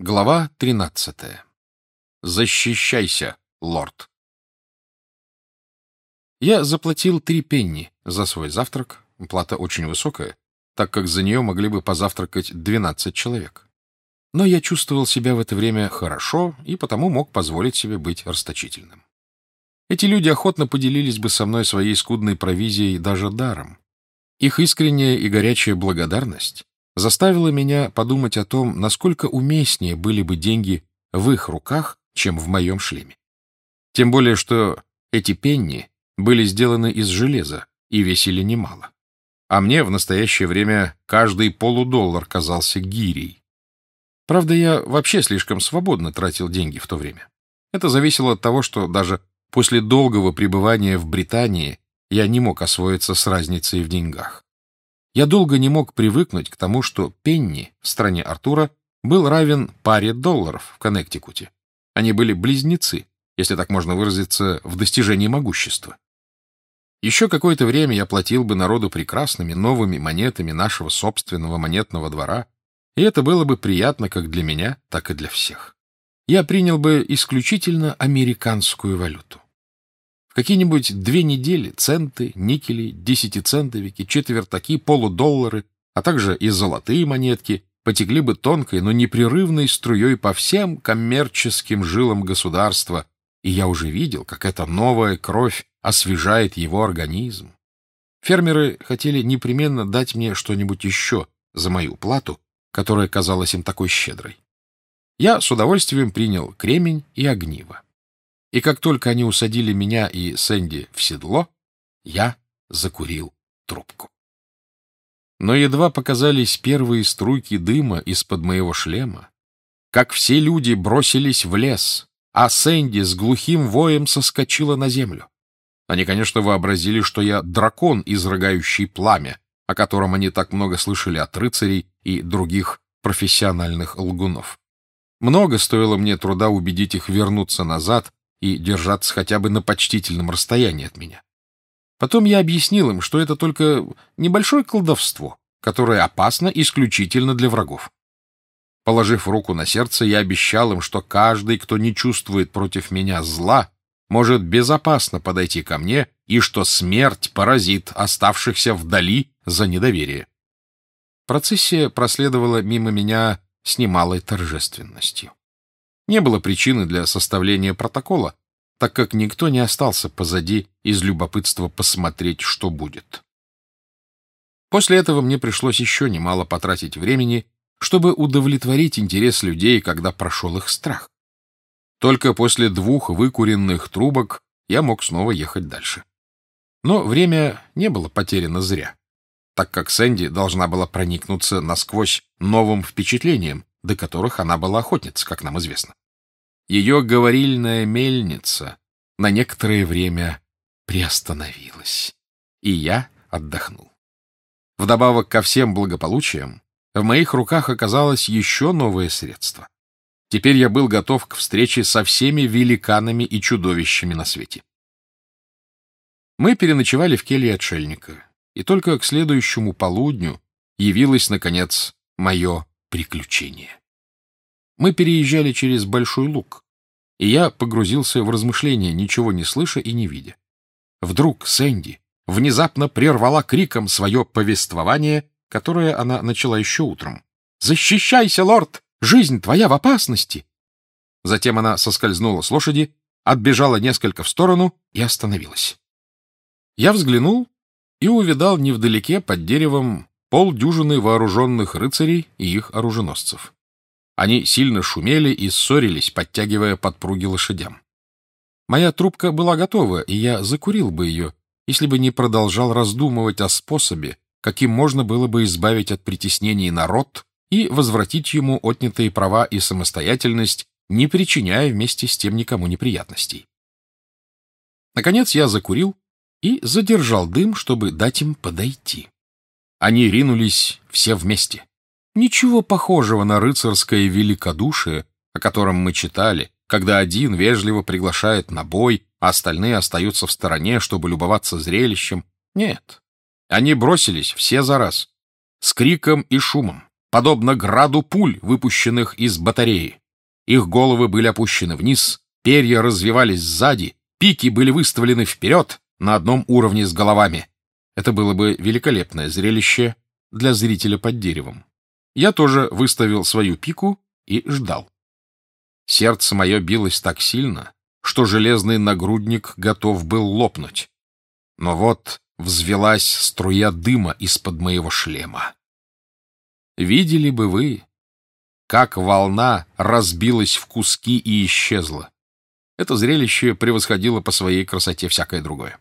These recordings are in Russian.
Глава 13. Защищайся, лорд. Я заплатил три пенни за свой завтрак. Плата очень высокая, так как за нее могли бы позавтракать 12 человек. Но я чувствовал себя в это время хорошо и потому мог позволить себе быть расточительным. Эти люди охотно поделились бы со мной своей скудной провизией даже даром. Их искренняя и горячая благодарность заставило меня подумать о том, насколько уместнее были бы деньги в их руках, чем в моем шлеме. Тем более, что эти пенни были сделаны из железа и весили немало. А мне в настоящее время каждый полудоллар казался гирей. Правда, я вообще слишком свободно тратил деньги в то время. Это зависело от того, что даже после долгого пребывания в Британии я не мог освоиться с разницей в деньгах. Я долго не мог привыкнуть к тому, что пенни в стране Артура был равен паре долларов в Коннектикуте. Они были близнецы, если так можно выразиться, в достижении могущества. Еще какое-то время я платил бы народу прекрасными новыми монетами нашего собственного монетного двора, и это было бы приятно как для меня, так и для всех. Я принял бы исключительно американскую валюту какие-нибудь две недели центы, никели, десятицентовики, четвертаки, полудоллары, а также и золотые монетки потекли бы тонкой, но непрерывной струей по всем коммерческим жилам государства, и я уже видел, как эта новая кровь освежает его организм. Фермеры хотели непременно дать мне что-нибудь еще за мою плату, которая казалась им такой щедрой. Я с удовольствием принял кремень и огниво. И как только они усадили меня и Сэнди в седло, я закурил трубку. Но едва показались первые струйки дыма из-под моего шлема, как все люди бросились в лес, а Сэнди с глухим воем соскочила на землю. Они, конечно, вообразили, что я дракон, изрыгающий пламя, о котором они так много слышали от рыцарей и других профессиональных лгунов. Много стоило мне труда убедить их вернуться назад и держаться хотя бы на почтительном расстоянии от меня. Потом я объяснил им, что это только небольшое колдовство, которое опасно исключительно для врагов. Положив руку на сердце, я обещал им, что каждый, кто не чувствует против меня зла, может безопасно подойти ко мне, и что смерть поразит оставшихся вдали за недоверие. Процессия проследовала мимо меня с немалой торжественностью. Не было причины для составления протокола, так как никто не остался позади из любопытства посмотреть, что будет. После этого мне пришлось еще немало потратить времени, чтобы удовлетворить интерес людей, когда прошел их страх. Только после двух выкуренных трубок я мог снова ехать дальше. Но время не было потеряно зря, так как Сэнди должна была проникнуться насквозь новым впечатлением, до которых она была охотница, как нам известно. Ее говорильная мельница на некоторое время приостановилась, и я отдохнул. Вдобавок ко всем благополучиям, в моих руках оказалось еще новое средство. Теперь я был готов к встрече со всеми великанами и чудовищами на свете. Мы переночевали в келье отшельника, и только к следующему полудню явилось, наконец, мое приключение. Мы переезжали через Большой Луг, и я погрузился в размышления, ничего не слыша и не видя. Вдруг Сэнди внезапно прервала криком свое повествование, которое она начала еще утром. «Защищайся, лорд! Жизнь твоя в опасности!» Затем она соскользнула с лошади, отбежала несколько в сторону и остановилась. Я взглянул и увидал невдалеке под деревом полдюжины вооруженных рыцарей и их оруженосцев. Они сильно шумели и ссорились, подтягивая подпруги лошадям. Моя трубка была готова, и я закурил бы ее, если бы не продолжал раздумывать о способе, каким можно было бы избавить от притеснений народ и возвратить ему отнятые права и самостоятельность, не причиняя вместе с тем никому неприятностей. Наконец я закурил и задержал дым, чтобы дать им подойти. Они ринулись все вместе. Ничего похожего на рыцарское великодушие, о котором мы читали, когда один вежливо приглашает на бой, а остальные остаются в стороне, чтобы любоваться зрелищем. Нет. Они бросились все за раз, с криком и шумом, подобно граду пуль, выпущенных из батареи. Их головы были опущены вниз, перья развивались сзади, пики были выставлены вперед на одном уровне с головами. Это было бы великолепное зрелище для зрителя под деревом. Я тоже выставил свою пику и ждал. Сердце мое билось так сильно, что железный нагрудник готов был лопнуть. Но вот взвелась струя дыма из-под моего шлема. Видели бы вы, как волна разбилась в куски и исчезла. Это зрелище превосходило по своей красоте всякое другое.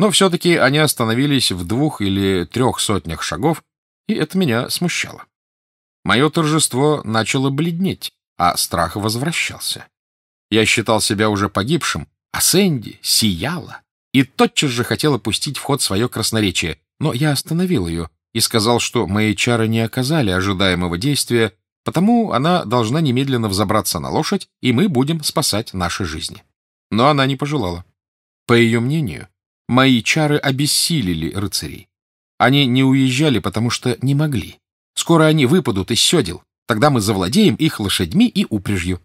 Но все-таки они остановились в двух или трех сотнях шагов, и это меня смущало. Мое торжество начало бледнеть, а страх возвращался. Я считал себя уже погибшим, а Сэнди сияла и тотчас же хотела пустить в ход свое красноречие, но я остановил ее и сказал, что мои чары не оказали ожидаемого действия, потому она должна немедленно взобраться на лошадь, и мы будем спасать наши жизни. Но она не пожелала. По ее мнению, мои чары обессилили рыцарей. Они не уезжали, потому что не могли. Скоро они выпадут из седел. Тогда мы завладеем их лошадьми и упряжью.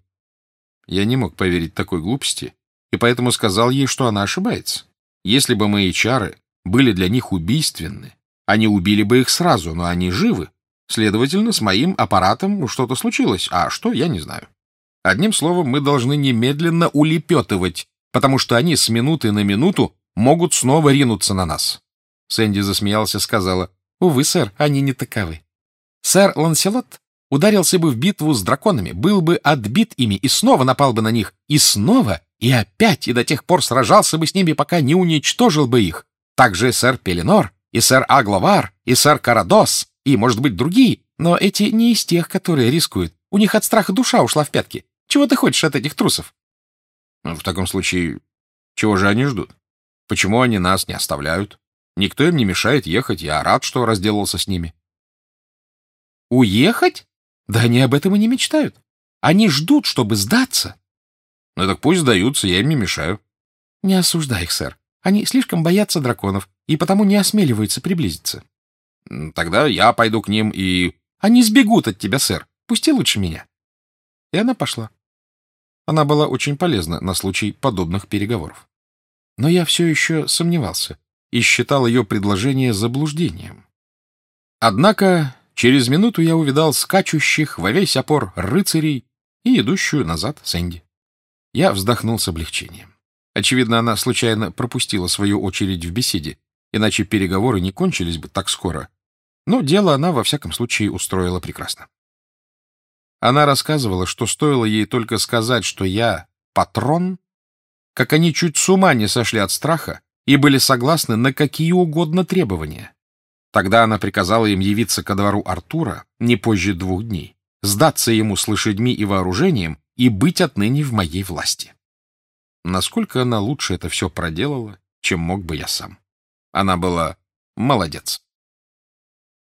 Я не мог поверить такой глупости, и поэтому сказал ей, что она ошибается. Если бы мои чары были для них убийственны, они убили бы их сразу, но они живы. Следовательно, с моим аппаратом что-то случилось, а что, я не знаю. Одним словом, мы должны немедленно улепетывать, потому что они с минуты на минуту могут снова ринуться на нас. Сэнди засмеялся, сказала, «Увы, сэр, они не таковы. Сэр Ланселот ударился бы в битву с драконами, был бы отбит ими и снова напал бы на них, и снова, и опять, и до тех пор сражался бы с ними, пока не уничтожил бы их. Также сэр Пеленор, и сэр Агловар, и сэр Карадос, и, может быть, другие, но эти не из тех, которые рискуют. У них от страха душа ушла в пятки. Чего ты хочешь от этих трусов? В таком случае, чего же они ждут? Почему они нас не оставляют? Никто им не мешает ехать, я рад, что разделался с ними. Уехать? Да они об этом и не мечтают. Они ждут, чтобы сдаться. Ну так пусть сдаются, я им не мешаю. Не осуждай их, сэр. Они слишком боятся драконов и потому не осмеливаются приблизиться. Тогда я пойду к ним и... Они сбегут от тебя, сэр. Пусти лучше меня. И она пошла. Она была очень полезна на случай подобных переговоров. Но я все еще сомневался и считал ее предложение заблуждением. Однако через минуту я увидал скачущих во весь опор рыцарей и идущую назад Сэнди. Я вздохнул с облегчением. Очевидно, она случайно пропустила свою очередь в беседе, иначе переговоры не кончились бы так скоро. Но дело она, во всяком случае, устроила прекрасно. Она рассказывала, что стоило ей только сказать, что я патрон, как они чуть с ума не сошли от страха и были согласны на какие угодно требования. Тогда она приказала им явиться ко двору Артура не позже двух дней, сдаться ему с лошадьми и вооружением и быть отныне в моей власти. Насколько она лучше это все проделала, чем мог бы я сам. Она была молодец.